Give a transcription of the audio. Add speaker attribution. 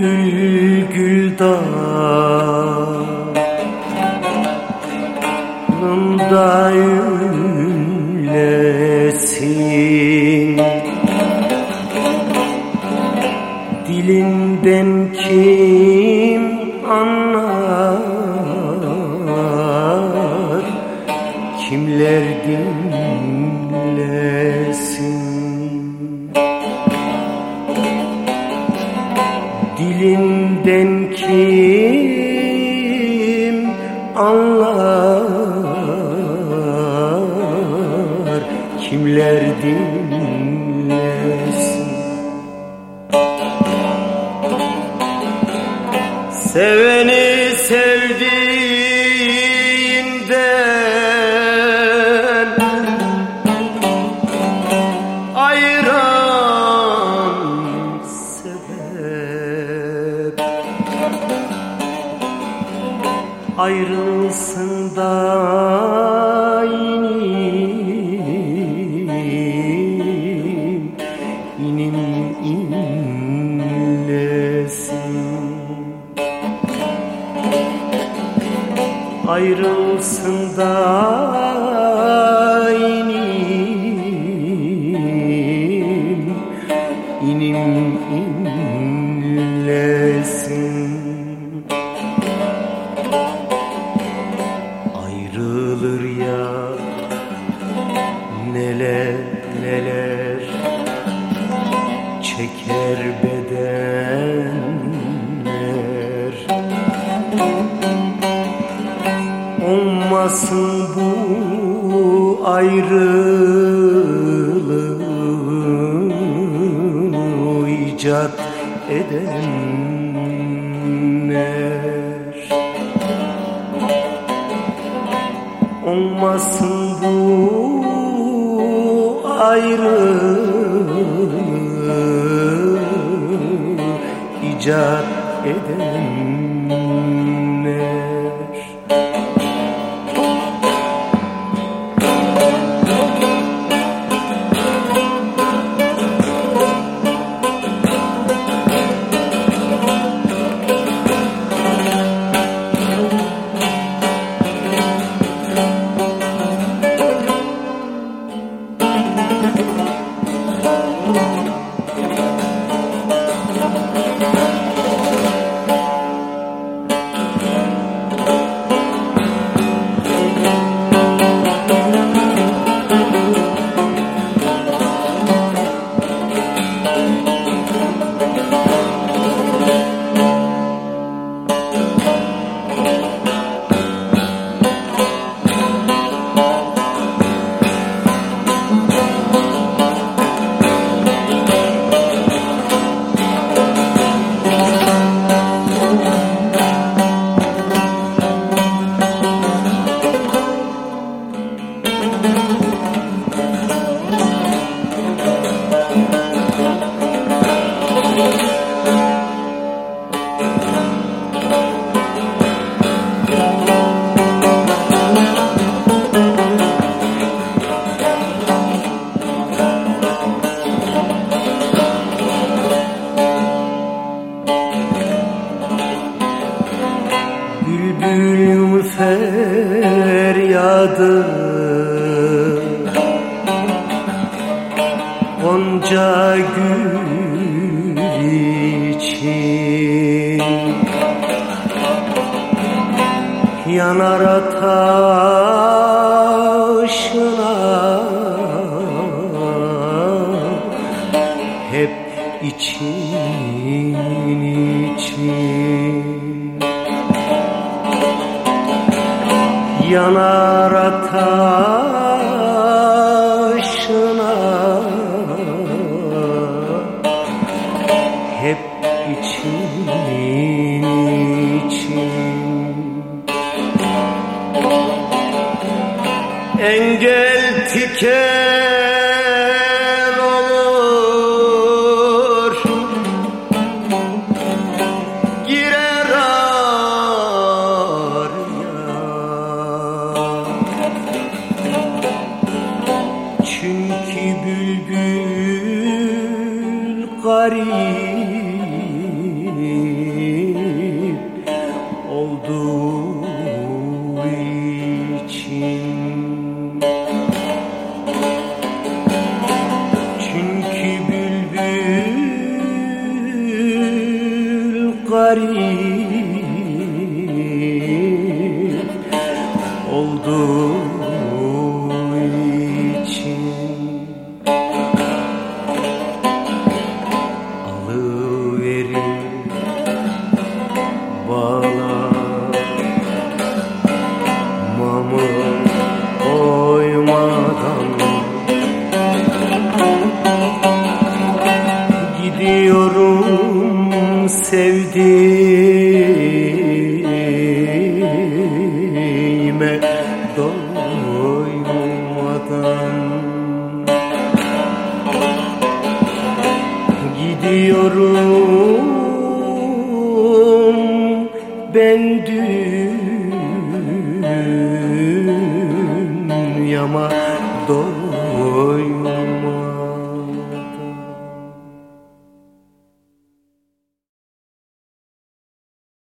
Speaker 1: Garip bülbül güldanında ünlesin Dilinden kim anlar? Kimler dinlesin Dilinden kim anlar? Kimler dinlesin? Seveni Ayrılsın da inim inim inlesin? Ayrılsın da inim inim inlesin çeker bedenler olmasın bu ayrılığı icat edenler. Olmasın bu ayrılığı icat edenler Gonca gül için. Yanar ateşine Hep için için. Yanar ateşine engel tiken olur. Girer araya Çünkü bülbül garip olduğu doymadan Gidiyorum ben dünyama doymadan